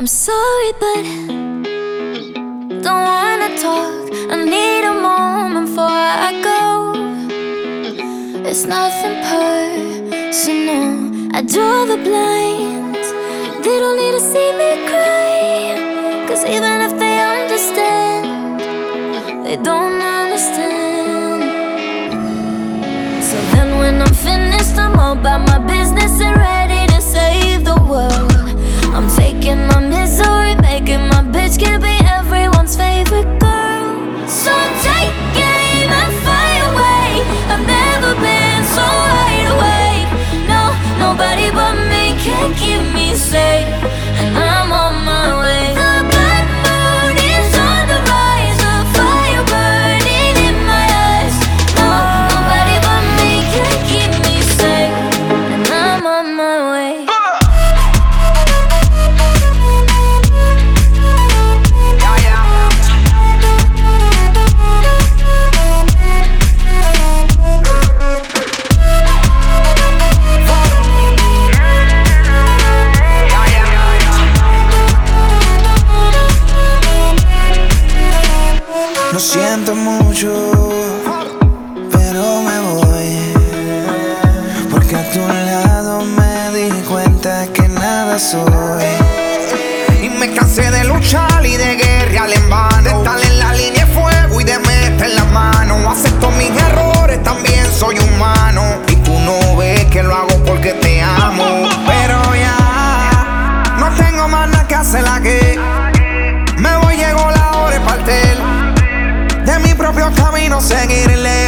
I'm sorry, but don't wanna talk. I need a moment before I go. It's nothing personal. I draw the blinds. They don't need to see me cry. Cause even if they Lo siento mucho, pero me voy. Porque a tu lado me di cuenta que nada soy. Y me cansé de luchar y de guerrear. no sé quién le